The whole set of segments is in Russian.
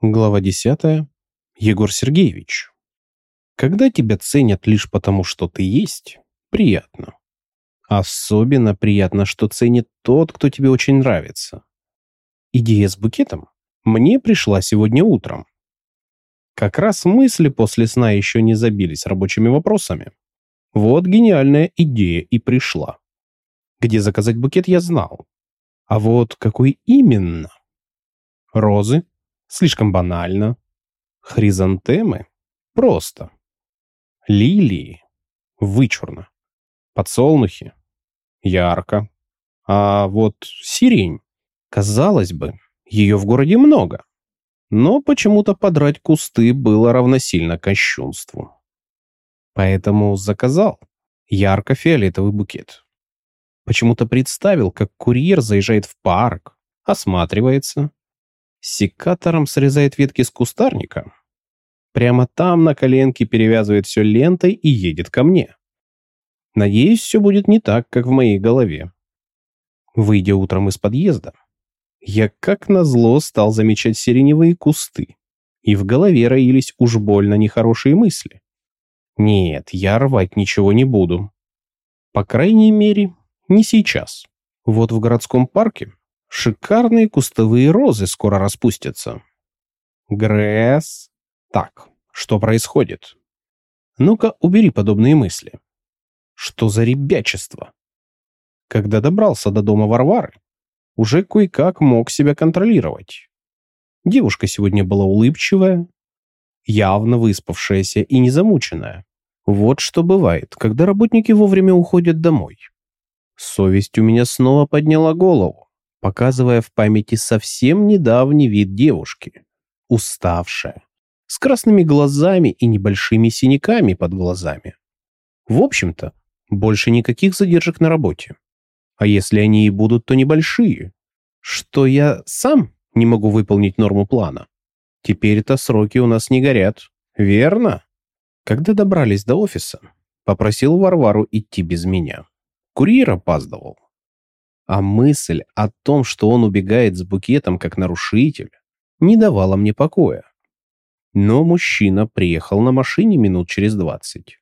Глава 10. Егор Сергеевич. Когда тебя ценят лишь потому, что ты есть, приятно. Особенно приятно, что ценит тот, кто тебе очень нравится. Идея с букетом мне пришла сегодня утром. Как раз мысли после сна еще не забились рабочими вопросами. Вот гениальная идея и пришла. Где заказать букет я знал. А вот какой именно? Розы, Слишком банально. Хризантемы? Просто. Лилии? Вычурно. Подсолнухи? Ярко. А вот сирень? Казалось бы, ее в городе много. Но почему-то подрать кусты было равносильно кощунству. Поэтому заказал ярко-фиолетовый букет. Почему-то представил, как курьер заезжает в парк, осматривается, секатором срезает ветки с кустарника. Прямо там на коленке перевязывает все лентой и едет ко мне. Надеюсь, все будет не так, как в моей голове. Выйдя утром из подъезда, я как назло стал замечать сиреневые кусты, и в голове роились уж больно нехорошие мысли. Нет, я рвать ничего не буду. По крайней мере, не сейчас. Вот в городском парке Шикарные кустовые розы скоро распустятся. Гресс. Так, что происходит? Ну-ка, убери подобные мысли. Что за ребячество? Когда добрался до дома Варвары, уже кое-как мог себя контролировать. Девушка сегодня была улыбчивая, явно выспавшаяся и незамученная. Вот что бывает, когда работники вовремя уходят домой. Совесть у меня снова подняла голову показывая в памяти совсем недавний вид девушки. Уставшая, с красными глазами и небольшими синяками под глазами. В общем-то, больше никаких задержек на работе. А если они и будут, то небольшие. Что я сам не могу выполнить норму плана. Теперь-то сроки у нас не горят. Верно? Когда добрались до офиса, попросил Варвару идти без меня. Курьер опаздывал. А мысль о том, что он убегает с букетом как нарушитель, не давала мне покоя. Но мужчина приехал на машине минут через двадцать.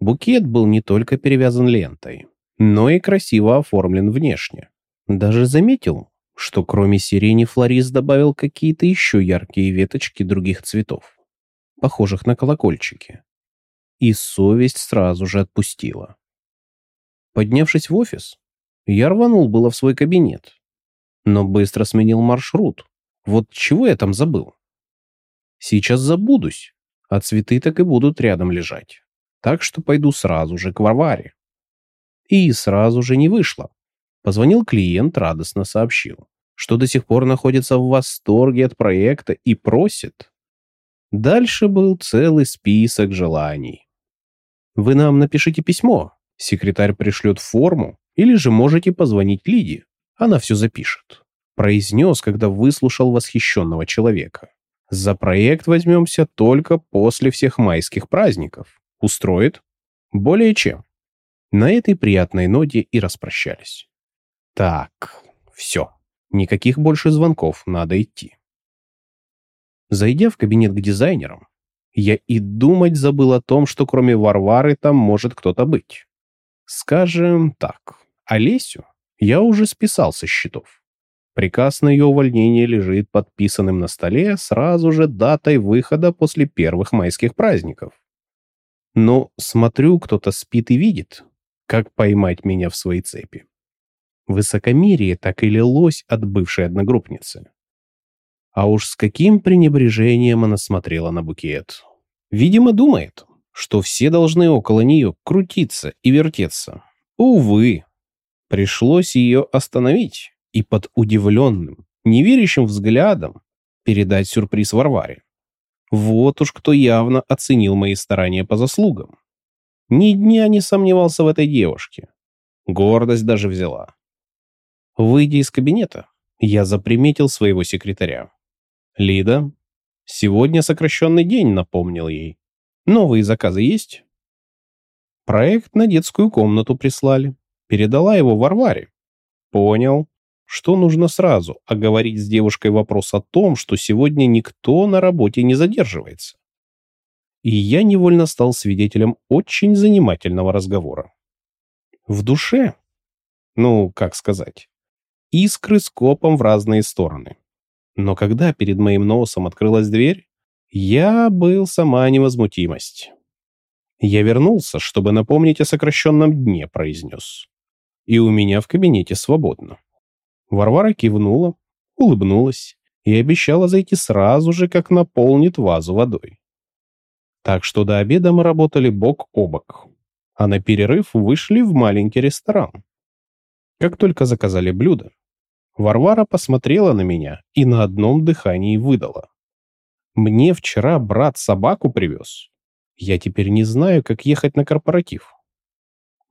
Букет был не только перевязан лентой, но и красиво оформлен внешне. Даже заметил, что кроме сирени флорист добавил какие-то еще яркие веточки других цветов, похожих на колокольчики. И совесть сразу же отпустила. Поднявшись в офис, я рванул было в свой кабинет, но быстро сменил маршрут. Вот чего я там забыл? Сейчас забудусь, а цветы так и будут рядом лежать. Так что пойду сразу же к Варваре. И сразу же не вышло. Позвонил клиент, радостно сообщил, что до сих пор находится в восторге от проекта и просит. Дальше был целый список желаний. Вы нам напишите письмо, секретарь пришлет форму, или же можете позвонить Лиде, она все запишет. Произнес, когда выслушал восхищенного человека. За проект возьмемся только после всех майских праздников. Устроит? Более чем. На этой приятной ноте и распрощались. Так, все. Никаких больше звонков, надо идти. Зайдя в кабинет к дизайнерам, я и думать забыл о том, что кроме Варвары там может кто-то быть. Скажем так, Олесю я уже списал со счетов. Приказ на ее увольнение лежит подписанным на столе сразу же датой выхода после первых майских праздников. Но смотрю, кто-то спит и видит, как поймать меня в свои цепи. Высокомерие так и лилось от бывшей одногруппницы. А уж с каким пренебрежением она смотрела на букет. Видимо, думает, что все должны около нее крутиться и вертеться. Увы, Пришлось ее остановить и под удивленным, неверящим взглядом передать сюрприз Варваре. Вот уж кто явно оценил мои старания по заслугам. Ни дня не сомневался в этой девушке. Гордость даже взяла. Выйдя из кабинета, я заприметил своего секретаря. «Лида, сегодня сокращенный день», — напомнил ей. «Новые заказы есть?» Проект на детскую комнату прислали. Передала его Варваре. Понял. что нужно сразу оговорить с девушкой вопрос о том, что сегодня никто на работе не задерживается. И я невольно стал свидетелем очень занимательного разговора. В душе, ну, как сказать, искры с копом в разные стороны. Но когда перед моим носом открылась дверь, я был сама невозмутимость. Я вернулся, чтобы напомнить о сокращенном дне, произнес. И у меня в кабинете свободно. Варвара кивнула, улыбнулась и обещала зайти сразу же, как наполнит вазу водой. Так что до обеда мы работали бок о бок, а на перерыв вышли в маленький ресторан. Как только заказали блюдо, Варвара посмотрела на меня и на одном дыхании выдала. «Мне вчера брат собаку привез. Я теперь не знаю, как ехать на корпоратив.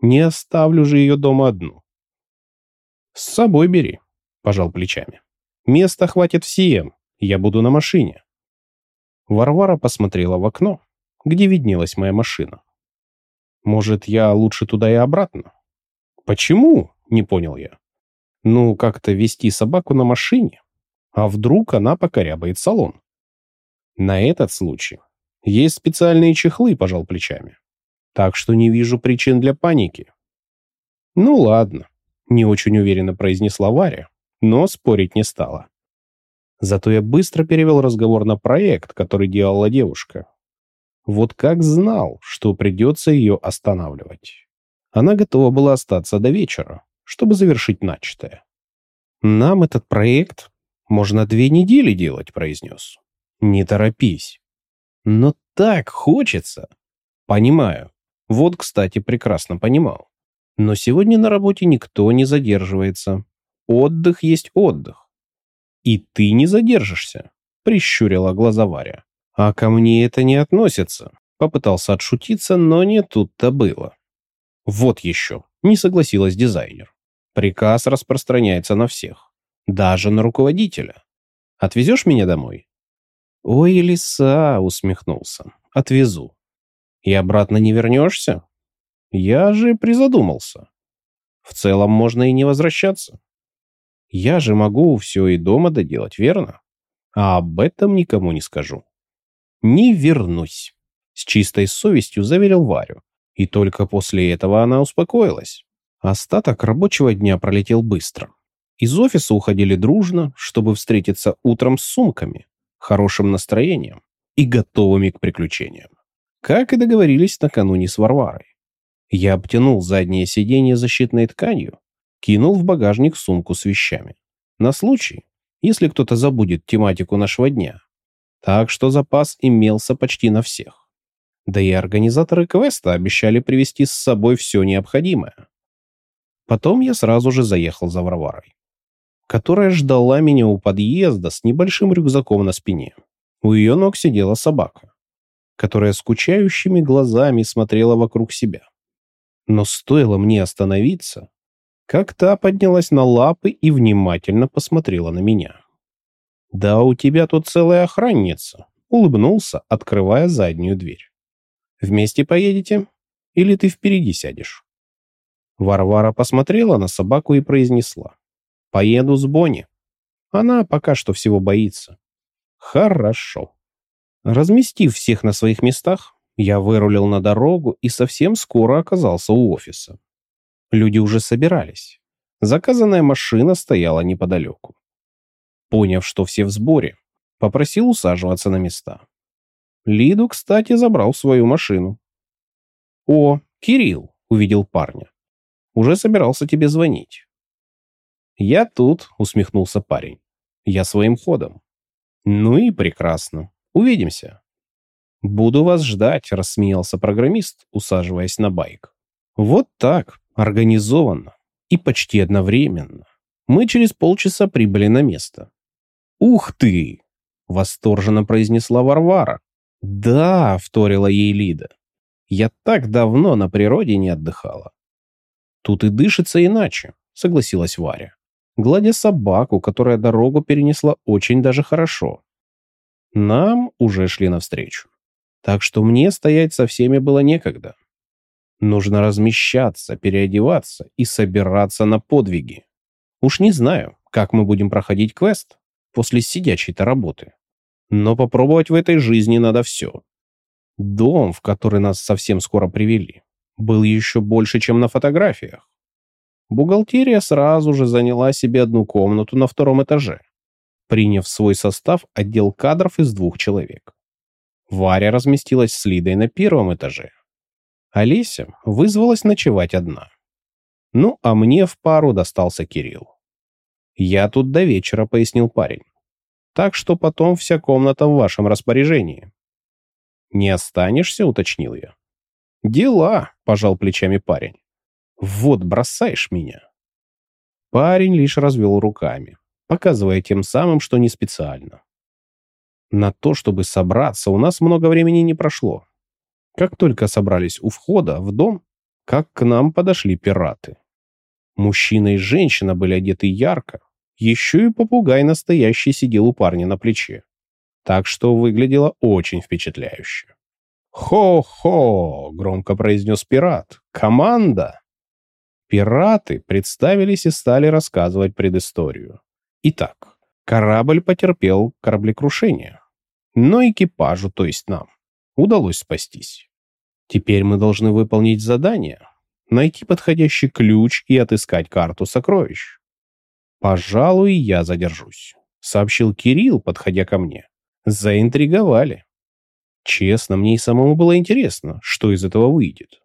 Не оставлю же ее дома одну». «С собой бери», — пожал плечами. «Места хватит всем, я буду на машине». Варвара посмотрела в окно, где виднелась моя машина. «Может, я лучше туда и обратно?» «Почему?» — не понял я. Ну, как-то вести собаку на машине. А вдруг она покорябает салон? На этот случай есть специальные чехлы, пожал плечами. Так что не вижу причин для паники. Ну ладно, не очень уверенно произнесла Варя, но спорить не стала. Зато я быстро перевел разговор на проект, который делала девушка. Вот как знал, что придется ее останавливать. Она готова была остаться до вечера, чтобы завершить начатое. «Нам этот проект можно две недели делать», — произнес. «Не торопись». «Но так хочется». «Понимаю. Вот, кстати, прекрасно понимал. Но сегодня на работе никто не задерживается. Отдых есть отдых. И ты не задержишься», — прищурила глаза Варя. «А ко мне это не относится», — попытался отшутиться, но не тут-то было. «Вот еще», — не согласилась дизайнер. Приказ распространяется на всех. Даже на руководителя. Отвезешь меня домой? Ой, лиса, усмехнулся. Отвезу. И обратно не вернешься? Я же призадумался. В целом можно и не возвращаться. Я же могу все и дома доделать, верно? А об этом никому не скажу. Не вернусь. С чистой совестью заверил Варю. И только после этого она успокоилась. Остаток рабочего дня пролетел быстро. Из офиса уходили дружно, чтобы встретиться утром с сумками, хорошим настроением и готовыми к приключениям. Как и договорились накануне с Варварой. Я обтянул заднее сиденье защитной тканью, кинул в багажник сумку с вещами. На случай, если кто-то забудет тематику нашего дня. Так что запас имелся почти на всех. Да и организаторы квеста обещали привезти с собой все необходимое. Потом я сразу же заехал за Варварой, которая ждала меня у подъезда с небольшим рюкзаком на спине. У ее ног сидела собака, которая скучающими глазами смотрела вокруг себя. Но стоило мне остановиться, как та поднялась на лапы и внимательно посмотрела на меня. «Да у тебя тут целая охранница», — улыбнулся, открывая заднюю дверь. «Вместе поедете? Или ты впереди сядешь?» Варвара посмотрела на собаку и произнесла. «Поеду с Бонни. Она пока что всего боится». «Хорошо». Разместив всех на своих местах, я вырулил на дорогу и совсем скоро оказался у офиса. Люди уже собирались. Заказанная машина стояла неподалеку. Поняв, что все в сборе, попросил усаживаться на места. Лиду, кстати, забрал свою машину. «О, Кирилл!» — увидел парня. Уже собирался тебе звонить». «Я тут», — усмехнулся парень. «Я своим ходом». «Ну и прекрасно. Увидимся». «Буду вас ждать», — рассмеялся программист, усаживаясь на байк. «Вот так, организованно и почти одновременно. Мы через полчаса прибыли на место». «Ух ты!» — восторженно произнесла Варвара. «Да», — вторила ей Лида. «Я так давно на природе не отдыхала. Тут и дышится иначе, согласилась Варя, гладя собаку, которая дорогу перенесла очень даже хорошо. Нам уже шли навстречу. Так что мне стоять со всеми было некогда. Нужно размещаться, переодеваться и собираться на подвиги. Уж не знаю, как мы будем проходить квест после сидячей-то работы. Но попробовать в этой жизни надо все. Дом, в который нас совсем скоро привели, был еще больше, чем на фотографиях. Бухгалтерия сразу же заняла себе одну комнату на втором этаже, приняв в свой состав отдел кадров из двух человек. Варя разместилась с Лидой на первом этаже. Олеся вызвалась ночевать одна. Ну, а мне в пару достался Кирилл. «Я тут до вечера», — пояснил парень. «Так что потом вся комната в вашем распоряжении». «Не останешься?» — уточнил я. «Дела», — пожал плечами парень. «Вот бросаешь меня». Парень лишь развел руками, показывая тем самым, что не специально. На то, чтобы собраться, у нас много времени не прошло. Как только собрались у входа в дом, как к нам подошли пираты. Мужчина и женщина были одеты ярко. Еще и попугай настоящий сидел у парня на плече. Так что выглядело очень впечатляюще. «Хо-хо!» — громко произнес пират. «Команда!» Пираты представились и стали рассказывать предысторию. Итак, корабль потерпел кораблекрушение. Но экипажу, то есть нам, удалось спастись. Теперь мы должны выполнить задание, найти подходящий ключ и отыскать карту сокровищ. «Пожалуй, я задержусь», — сообщил Кирилл, подходя ко мне. Заинтриговали. Честно, мне и самому было интересно, что из этого выйдет.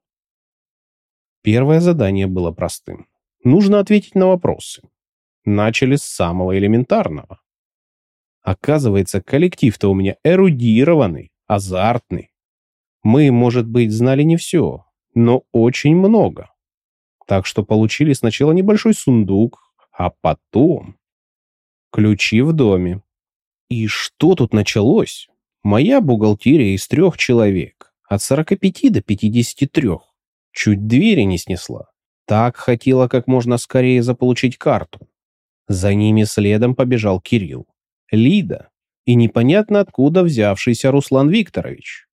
Первое задание было простым. Нужно ответить на вопросы. Начали с самого элементарного. Оказывается, коллектив-то у меня эрудированный, азартный. Мы, может быть, знали не все, но очень много. Так что получили сначала небольшой сундук, а потом... Ключи в доме. И что тут началось? Моя бухгалтерия из трех человек, от 45 до 53. Чуть двери не снесла. Так хотела как можно скорее заполучить карту. За ними следом побежал Кирилл, Лида и непонятно откуда взявшийся Руслан Викторович.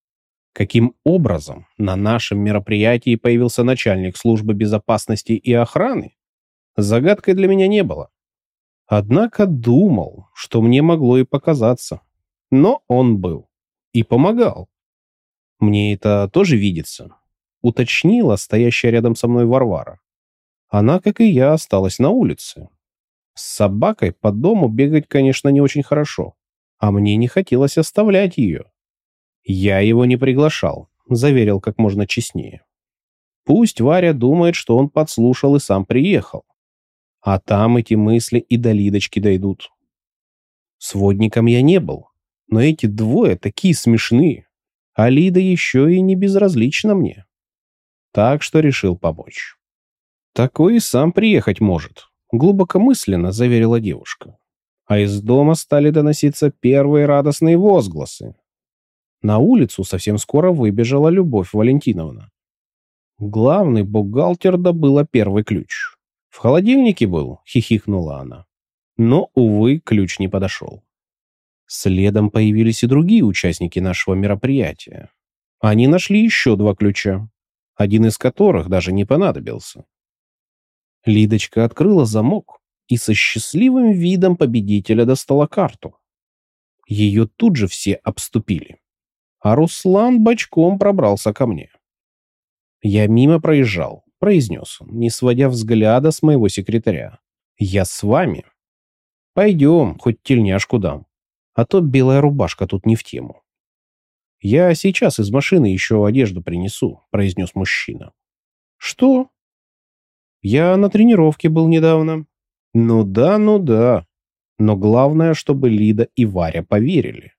Каким образом на нашем мероприятии появился начальник службы безопасности и охраны? Загадкой для меня не было. Однако думал, что мне могло и показаться. Но он был. И помогал. Мне это тоже видится. Уточнила стоящая рядом со мной Варвара. Она, как и я, осталась на улице. С собакой по дому бегать, конечно, не очень хорошо. А мне не хотелось оставлять ее. «Я его не приглашал», — заверил как можно честнее. «Пусть Варя думает, что он подслушал и сам приехал. А там эти мысли и до Лидочки дойдут. Сводником я не был, но эти двое такие смешные, а Лида еще и не безразлична мне. Так что решил помочь. Такой и сам приехать может», — глубокомысленно заверила девушка. А из дома стали доноситься первые радостные возгласы. На улицу совсем скоро выбежала Любовь Валентиновна. Главный бухгалтер добыла первый ключ. В холодильнике был, хихикнула она. Но, увы, ключ не подошел. Следом появились и другие участники нашего мероприятия. Они нашли еще два ключа, один из которых даже не понадобился. Лидочка открыла замок и со счастливым видом победителя достала карту. Ее тут же все обступили а Руслан бочком пробрался ко мне. Я мимо проезжал, произнес он, не сводя взгляда с моего секретаря. «Я с вами. Пойдем, хоть тельняшку дам, а то белая рубашка тут не в тему». «Я сейчас из машины еще одежду принесу», — произнес мужчина. «Что?» «Я на тренировке был недавно». «Ну да, ну да. Но главное, чтобы Лида и Варя поверили.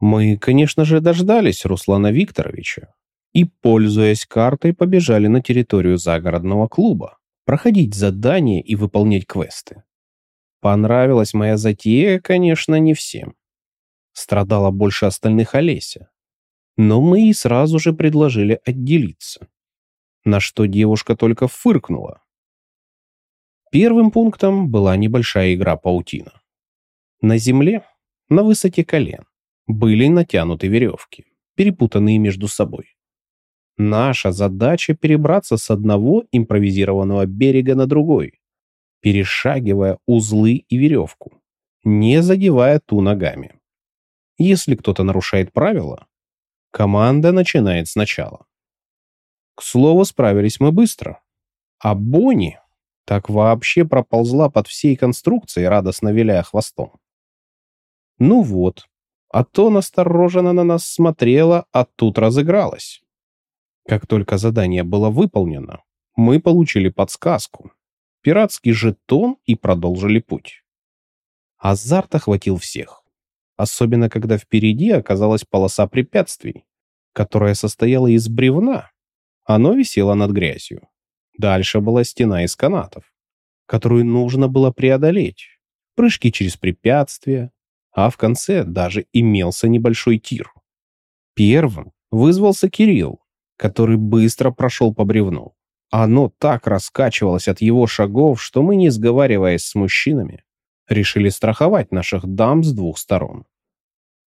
Мы, конечно же, дождались Руслана Викторовича и, пользуясь картой, побежали на территорию загородного клуба, проходить задания и выполнять квесты. Понравилась моя затея, конечно, не всем. Страдала больше остальных Олеся. Но мы и сразу же предложили отделиться. На что девушка только фыркнула. Первым пунктом была небольшая игра паутина. На земле, на высоте колен, были натянуты веревки, перепутанные между собой. Наша задача перебраться с одного импровизированного берега на другой. перешагивая узлы и веревку, не задевая ту ногами. Если кто-то нарушает правила, команда начинает сначала. К слову, справились мы быстро. А Бонни так вообще проползла под всей конструкцией, радостно виляя хвостом. Ну вот, а то настороженно на нас смотрела, а тут разыгралась. Как только задание было выполнено, мы получили подсказку, пиратский жетон и продолжили путь. Азарт охватил всех, особенно когда впереди оказалась полоса препятствий, которая состояла из бревна. Оно висело над грязью. Дальше была стена из канатов, которую нужно было преодолеть. Прыжки через препятствия, а в конце даже имелся небольшой тир. Первым вызвался Кирилл, который быстро прошел по бревну. Оно так раскачивалось от его шагов, что мы, не сговариваясь с мужчинами, решили страховать наших дам с двух сторон.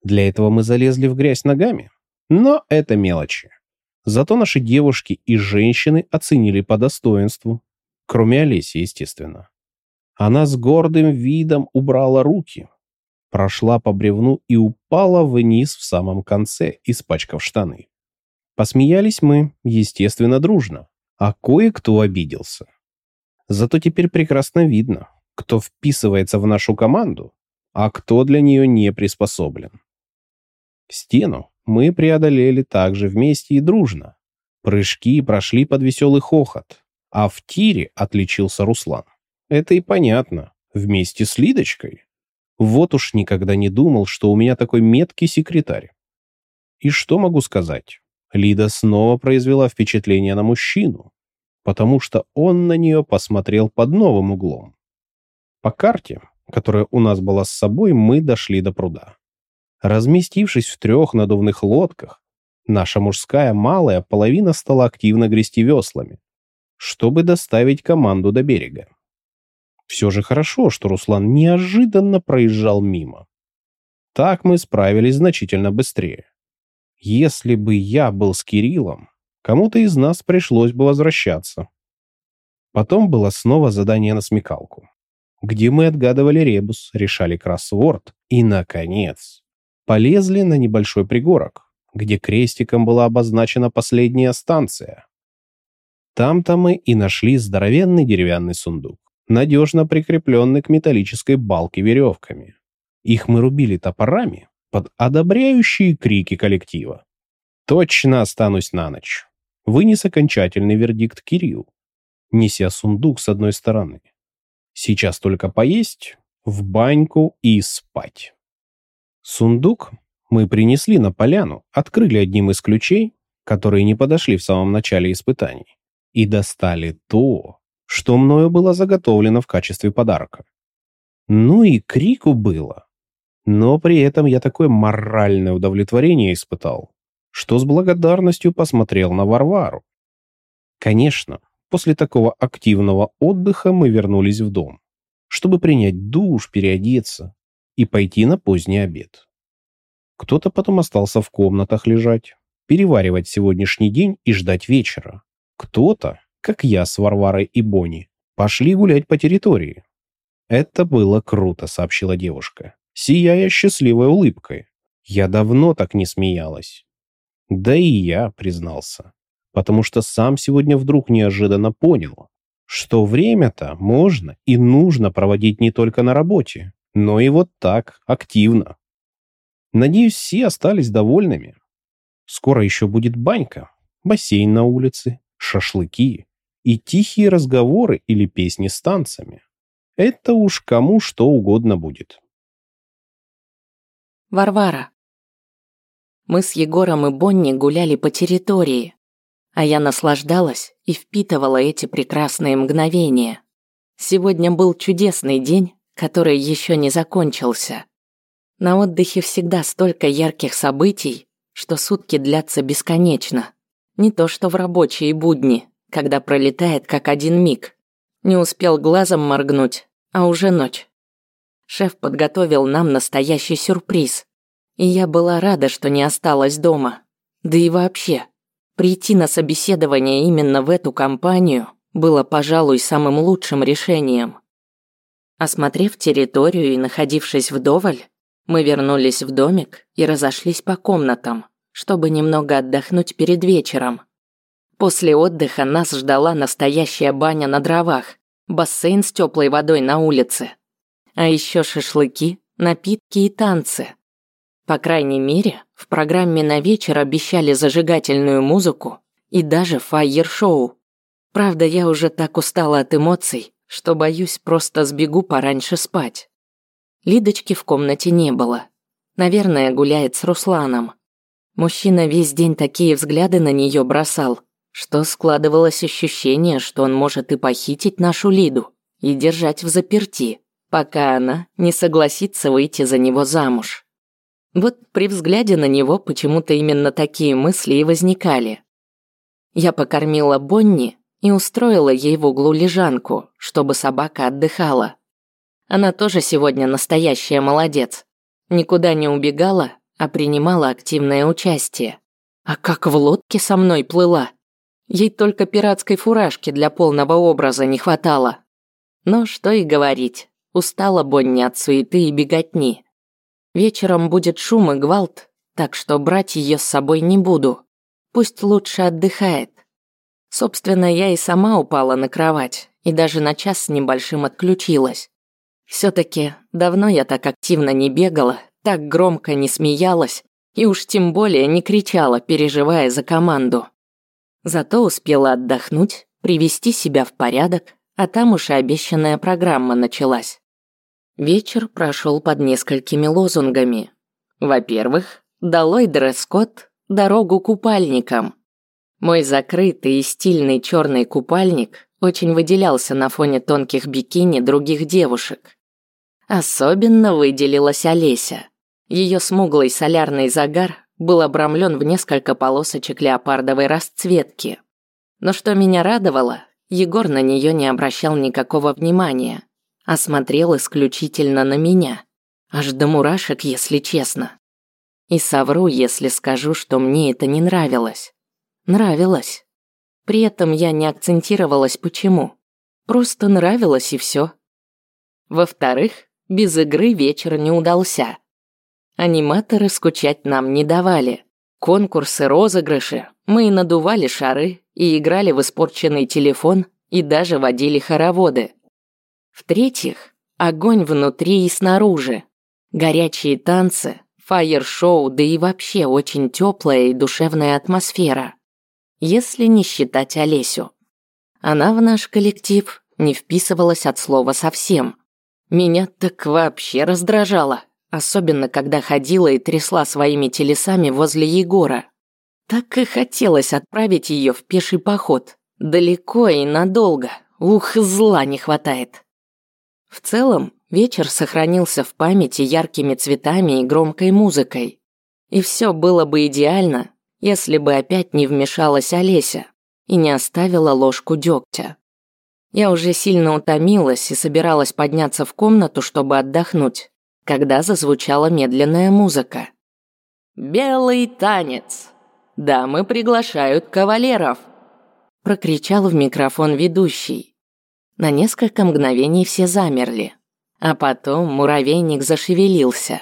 Для этого мы залезли в грязь ногами, но это мелочи. Зато наши девушки и женщины оценили по достоинству. Кроме Олеси, естественно. Она с гордым видом убрала руки, прошла по бревну и упала вниз в самом конце, испачкав штаны. Посмеялись мы, естественно, дружно, а кое-кто обиделся. Зато теперь прекрасно видно, кто вписывается в нашу команду, а кто для нее не приспособлен. Стену мы преодолели также вместе и дружно. Прыжки прошли под веселый хохот, а в тире отличился Руслан. Это и понятно, вместе с Лидочкой. Вот уж никогда не думал, что у меня такой меткий секретарь. И что могу сказать? Лида снова произвела впечатление на мужчину, потому что он на нее посмотрел под новым углом. По карте, которая у нас была с собой, мы дошли до пруда. Разместившись в трех надувных лодках, наша мужская малая половина стала активно грести веслами, чтобы доставить команду до берега. Все же хорошо, что Руслан неожиданно проезжал мимо. Так мы справились значительно быстрее. Если бы я был с Кириллом, кому-то из нас пришлось бы возвращаться. Потом было снова задание на смекалку, где мы отгадывали ребус, решали кроссворд и, наконец, полезли на небольшой пригорок, где крестиком была обозначена последняя станция. Там-то мы и нашли здоровенный деревянный сундук, надежно прикрепленный к металлической балке веревками. Их мы рубили топорами под одобряющие крики коллектива. «Точно останусь на ночь», — вынес окончательный вердикт Кирилл, неся сундук с одной стороны. «Сейчас только поесть, в баньку и спать». Сундук мы принесли на поляну, открыли одним из ключей, которые не подошли в самом начале испытаний, и достали то, что мною было заготовлено в качестве подарка. Ну и крику было. Но при этом я такое моральное удовлетворение испытал, что с благодарностью посмотрел на Варвару. Конечно, после такого активного отдыха мы вернулись в дом, чтобы принять душ, переодеться и пойти на поздний обед. Кто-то потом остался в комнатах лежать, переваривать сегодняшний день и ждать вечера. Кто-то, как я с Варварой и Бонни, пошли гулять по территории. «Это было круто», — сообщила девушка, сияя счастливой улыбкой. «Я давно так не смеялась». «Да и я», — признался, потому что сам сегодня вдруг неожиданно понял, что время-то можно и нужно проводить не только на работе, но и вот так, активно. Надеюсь, все остались довольными. Скоро еще будет банька, бассейн на улице, шашлыки и тихие разговоры или песни с танцами. Это уж кому что угодно будет. Варвара. Мы с Егором и Бонни гуляли по территории, а я наслаждалась и впитывала эти прекрасные мгновения. Сегодня был чудесный день, который еще не закончился. На отдыхе всегда столько ярких событий, что сутки длятся бесконечно. Не то что в рабочие будни, когда пролетает как один миг. Не успел глазом моргнуть, а уже ночь. Шеф подготовил нам настоящий сюрприз. И я была рада, что не осталась дома. Да и вообще, прийти на собеседование именно в эту компанию было, пожалуй, самым лучшим решением. Осмотрев территорию и находившись вдоволь, мы вернулись в домик и разошлись по комнатам, чтобы немного отдохнуть перед вечером. После отдыха нас ждала настоящая баня на дровах, бассейн с теплой водой на улице, а еще шашлыки, напитки и танцы. По крайней мере, в программе на вечер обещали зажигательную музыку и даже фаер-шоу. Правда, я уже так устала от эмоций, что, боюсь, просто сбегу пораньше спать. Лидочки в комнате не было. Наверное, гуляет с Русланом. Мужчина весь день такие взгляды на нее бросал, что складывалось ощущение, что он может и похитить нашу Лиду и держать в заперти, пока она не согласится выйти за него замуж. Вот при взгляде на него почему-то именно такие мысли и возникали. Я покормила Бонни и устроила ей в углу лежанку, чтобы собака отдыхала. Она тоже сегодня настоящая молодец. Никуда не убегала, а принимала активное участие. А как в лодке со мной плыла. Ей только пиратской фуражки для полного образа не хватало. Но что и говорить, устала Бонни от суеты и беготни. Вечером будет шум и гвалт, так что брать ее с собой не буду. Пусть лучше отдыхает. Собственно, я и сама упала на кровать и даже на час с небольшим отключилась. Все-таки давно я так активно не бегала, так громко не смеялась и уж тем более не кричала, переживая за команду. Зато успела отдохнуть, привести себя в порядок, а там уж и обещанная программа началась. Вечер прошел под несколькими лозунгами. Во-первых, долой дресс-код, дорогу купальникам. Мой закрытый и стильный черный купальник очень выделялся на фоне тонких бикини других девушек. Особенно выделилась Олеся. Ее смуглый солярный загар был обрамлен в несколько полосочек леопардовой расцветки. Но что меня радовало, Егор на нее не обращал никакого внимания – а смотрел исключительно на меня. Аж до мурашек, если честно. И совру, если скажу, что мне это не нравилось. Нравилось. При этом я не акцентировалась почему. Просто нравилось и все. Во-вторых, без игры вечер не удался. Аниматоры скучать нам не давали. Конкурсы, розыгрыши, мы и надували шары, и играли в испорченный телефон, и даже водили хороводы. В-третьих, огонь внутри и снаружи. Горячие танцы, фаер-шоу, да и вообще очень теплая и душевная атмосфера. Если не считать Олесю. Она в наш коллектив не вписывалась от слова совсем. Меня так вообще раздражало, особенно когда ходила и трясла своими телесами возле Егора. Так и хотелось отправить ее в пеший поход. Далеко и надолго. Ух, зла не хватает. В целом, вечер сохранился в памяти яркими цветами и громкой музыкой. И все было бы идеально, если бы опять не вмешалась Олеся и не оставила ложку дегтя. Я уже сильно утомилась и собиралась подняться в комнату, чтобы отдохнуть, когда зазвучала медленная музыка. «Белый танец! Дамы приглашают кавалеров!» прокричал в микрофон ведущий. На несколько мгновений все замерли, а потом муравейник зашевелился.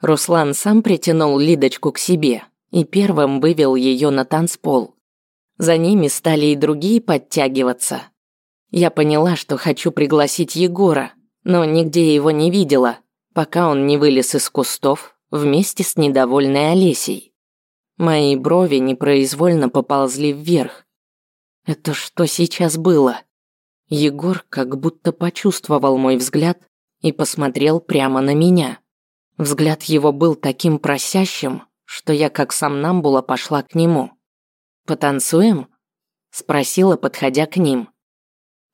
Руслан сам притянул Лидочку к себе и первым вывел ее на танцпол. За ними стали и другие подтягиваться. Я поняла, что хочу пригласить Егора, но нигде его не видела, пока он не вылез из кустов вместе с недовольной Олесей. Мои брови непроизвольно поползли вверх. Это что сейчас было? Егор как будто почувствовал мой взгляд и посмотрел прямо на меня. Взгляд его был таким просящим, что я как сам Намбула пошла к нему. «Потанцуем?» – спросила, подходя к ним.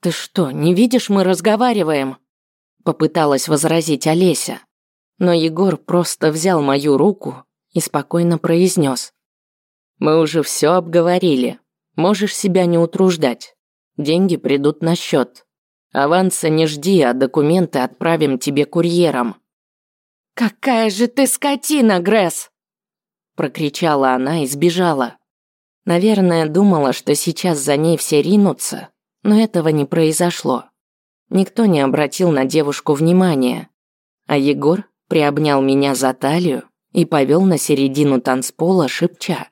«Ты что, не видишь, мы разговариваем?» Попыталась возразить Олеся, но Егор просто взял мою руку и спокойно произнес. «Мы уже все обговорили, можешь себя не утруждать. Деньги придут на счет. Аванса не жди, а документы отправим тебе курьером». «Какая же ты скотина, Гресс!» Прокричала она и сбежала. Наверное, думала, что сейчас за ней все ринутся, но этого не произошло. Никто не обратил на девушку внимания, а Егор приобнял меня за талию и повел на середину танцпола, шепча.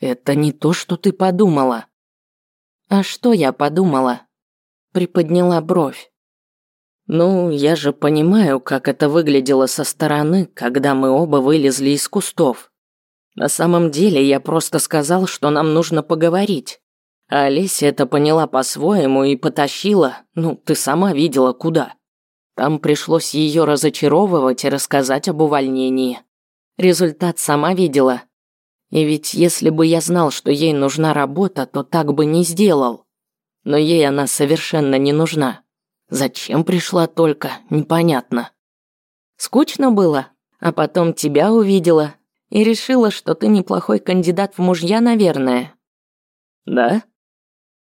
«Это не то, что ты подумала». «А что я подумала?» Приподняла бровь. «Ну, я же понимаю, как это выглядело со стороны, когда мы оба вылезли из кустов. На самом деле я просто сказал, что нам нужно поговорить. А Олеся это поняла по-своему и потащила, ну, ты сама видела, куда. Там пришлось ее разочаровывать и рассказать об увольнении. Результат сама видела. И ведь если бы я знал, что ей нужна работа, то так бы не сделал. Но ей она совершенно не нужна. Зачем пришла только, непонятно. Скучно было, а потом тебя увидела и решила, что ты неплохой кандидат в мужья, наверное. Да?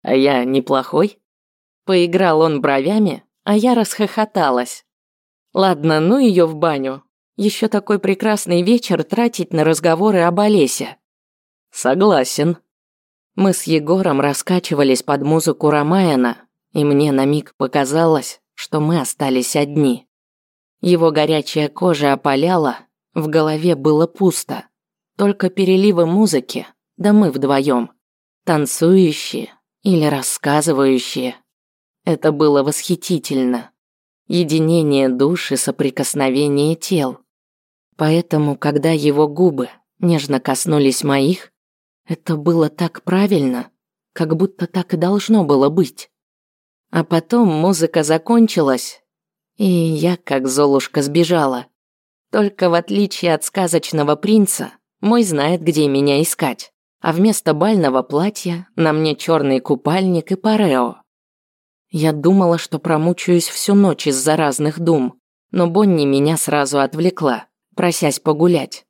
А я неплохой? Поиграл он бровями, а я расхохоталась. Ладно, ну ее в баню. Еще такой прекрасный вечер тратить на разговоры об Олесе. Согласен. Мы с Егором раскачивались под музыку Ромаяна, и мне на миг показалось, что мы остались одни. Его горячая кожа опаляла, в голове было пусто. Только переливы музыки, да мы вдвоем, танцующие, или рассказывающие. Это было восхитительно. Единение душ и соприкосновение тел. Поэтому, когда его губы нежно коснулись моих, это было так правильно, как будто так и должно было быть. А потом музыка закончилась, и я, как Золушка, сбежала. Только в отличие от сказочного принца, мой знает, где меня искать а вместо бального платья на мне черный купальник и парео. Я думала, что промучаюсь всю ночь из-за разных дум, но Бонни меня сразу отвлекла, просясь погулять.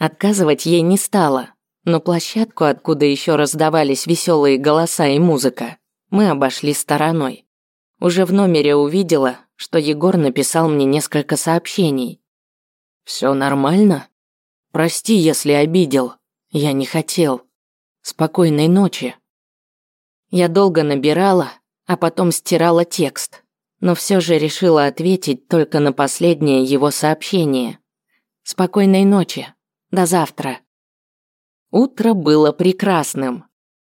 Отказывать ей не стала, но площадку, откуда еще раздавались веселые голоса и музыка, мы обошли стороной. Уже в номере увидела, что Егор написал мне несколько сообщений. «Все нормально? Прости, если обидел. Я не хотел. Спокойной ночи. Я долго набирала, а потом стирала текст, но все же решила ответить только на последнее его сообщение. Спокойной ночи. До завтра. Утро было прекрасным.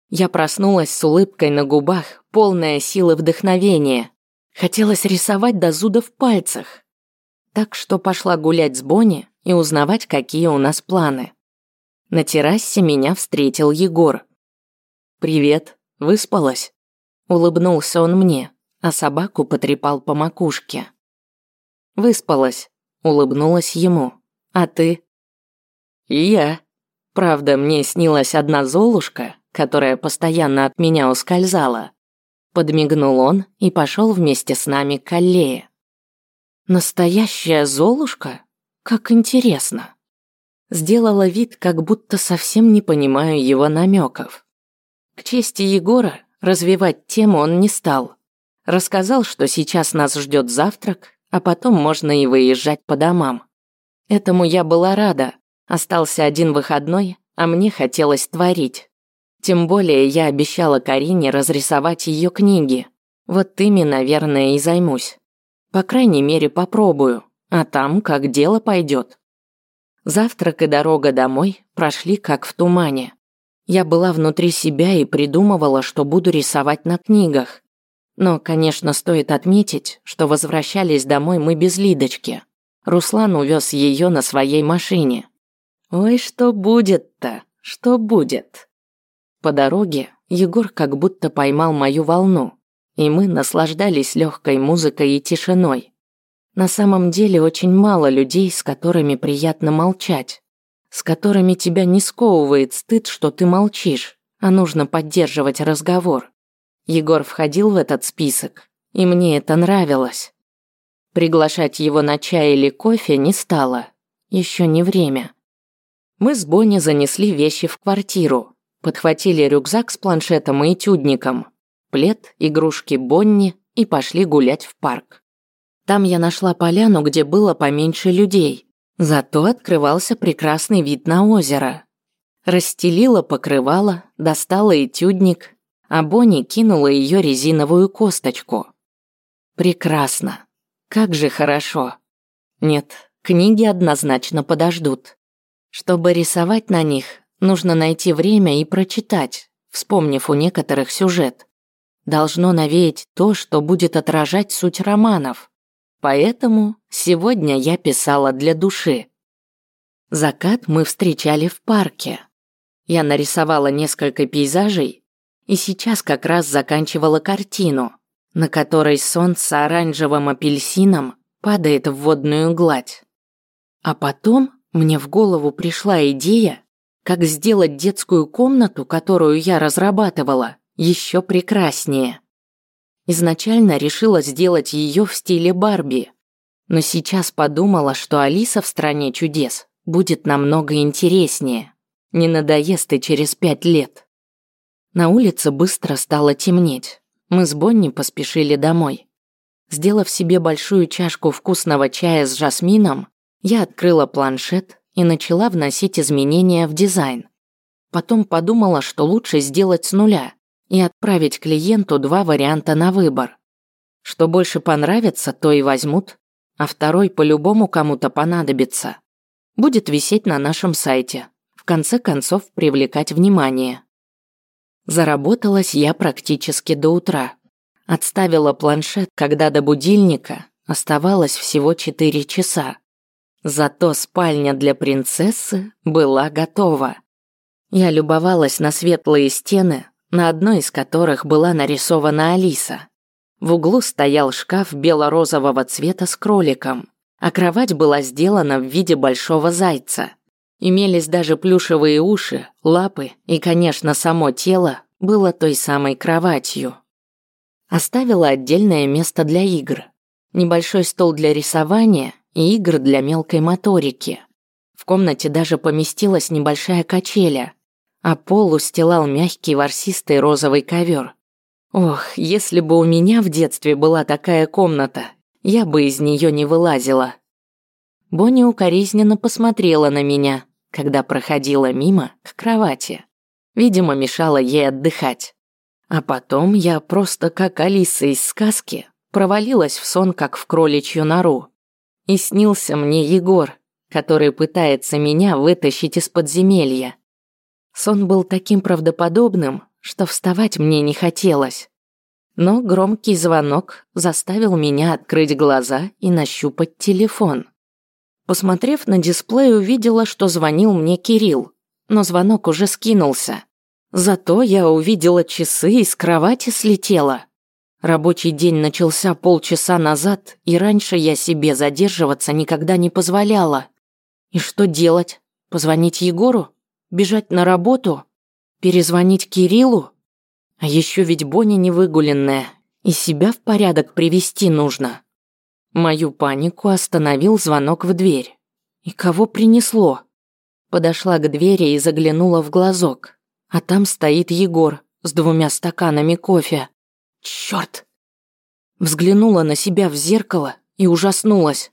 Я проснулась с улыбкой на губах, полная силы вдохновения. Хотелось рисовать до зуда в пальцах. Так что пошла гулять с Бонни и узнавать, какие у нас планы. На террасе меня встретил Егор. «Привет, выспалась?» Улыбнулся он мне, а собаку потрепал по макушке. «Выспалась», улыбнулась ему. «А ты?» «И я. Правда, мне снилась одна золушка, которая постоянно от меня ускользала». Подмигнул он и пошел вместе с нами к аллее. «Настоящая золушка? Как интересно!» Сделала вид, как будто совсем не понимаю его намеков. К чести Егора, развивать тему он не стал. Рассказал, что сейчас нас ждет завтрак, а потом можно и выезжать по домам. Этому я была рада. Остался один выходной, а мне хотелось творить. Тем более я обещала Карине разрисовать ее книги. Вот ими, наверное, и займусь. По крайней мере, попробую, а там как дело пойдет. Завтрак и дорога домой прошли как в тумане. Я была внутри себя и придумывала, что буду рисовать на книгах. Но, конечно, стоит отметить, что возвращались домой мы без Лидочки. Руслан увез ее на своей машине. Ой, что будет-то? Что будет? По дороге Егор как будто поймал мою волну, и мы наслаждались легкой музыкой и тишиной. На самом деле очень мало людей, с которыми приятно молчать, с которыми тебя не сковывает стыд, что ты молчишь, а нужно поддерживать разговор. Егор входил в этот список, и мне это нравилось. Приглашать его на чай или кофе не стало. Еще не время. Мы с Бонни занесли вещи в квартиру, подхватили рюкзак с планшетом и этюдником, плед, игрушки Бонни и пошли гулять в парк. Там я нашла поляну, где было поменьше людей. Зато открывался прекрасный вид на озеро. Расстелила покрывало, достала этюдник, а Бонни кинула ее резиновую косточку. Прекрасно. Как же хорошо. Нет, книги однозначно подождут. Чтобы рисовать на них, нужно найти время и прочитать, вспомнив у некоторых сюжет. Должно навеять то, что будет отражать суть романов. Поэтому сегодня я писала для души. Закат мы встречали в парке. Я нарисовала несколько пейзажей и сейчас как раз заканчивала картину, на которой солнце оранжевым апельсином падает в водную гладь. А потом мне в голову пришла идея, как сделать детскую комнату, которую я разрабатывала, еще прекраснее. Изначально решила сделать ее в стиле Барби, но сейчас подумала, что Алиса в «Стране чудес» будет намного интереснее. Не надоест и через пять лет. На улице быстро стало темнеть. Мы с Бонни поспешили домой. Сделав себе большую чашку вкусного чая с жасмином, я открыла планшет и начала вносить изменения в дизайн. Потом подумала, что лучше сделать с нуля и отправить клиенту два варианта на выбор. Что больше понравится, то и возьмут, а второй по-любому кому-то понадобится. Будет висеть на нашем сайте, в конце концов привлекать внимание. Заработалась я практически до утра. Отставила планшет, когда до будильника оставалось всего 4 часа. Зато спальня для принцессы была готова. Я любовалась на светлые стены, на одной из которых была нарисована Алиса. В углу стоял шкаф бело-розового цвета с кроликом, а кровать была сделана в виде большого зайца. Имелись даже плюшевые уши, лапы и, конечно, само тело было той самой кроватью. Оставила отдельное место для игр. Небольшой стол для рисования и игр для мелкой моторики. В комнате даже поместилась небольшая качеля, а пол устилал мягкий ворсистый розовый ковер. Ох, если бы у меня в детстве была такая комната, я бы из нее не вылазила. Бонни укоризненно посмотрела на меня, когда проходила мимо к кровати. Видимо, мешала ей отдыхать. А потом я просто как Алиса из сказки провалилась в сон, как в кроличью нору. И снился мне Егор, который пытается меня вытащить из подземелья. Сон был таким правдоподобным, что вставать мне не хотелось. Но громкий звонок заставил меня открыть глаза и нащупать телефон. Посмотрев на дисплей, увидела, что звонил мне Кирилл, но звонок уже скинулся. Зато я увидела часы и с кровати слетела. Рабочий день начался полчаса назад, и раньше я себе задерживаться никогда не позволяла. И что делать? Позвонить Егору? Бежать на работу? Перезвонить Кириллу? А еще ведь Боня невыгуленная, и себя в порядок привести нужно. Мою панику остановил звонок в дверь. И кого принесло? Подошла к двери и заглянула в глазок. А там стоит Егор с двумя стаканами кофе. Черт! Взглянула на себя в зеркало и ужаснулась.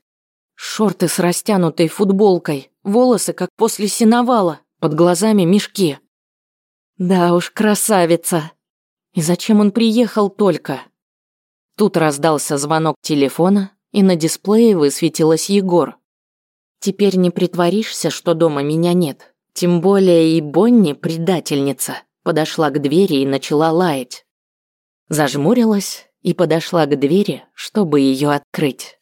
Шорты с растянутой футболкой, волосы как после сеновала, под глазами мешки. Да уж, красавица. И зачем он приехал только? Тут раздался звонок телефона, и на дисплее высветилось Егор. Теперь не притворишься, что дома меня нет. Тем более и Бонни, предательница, подошла к двери и начала лаять. Зажмурилась и подошла к двери, чтобы ее открыть.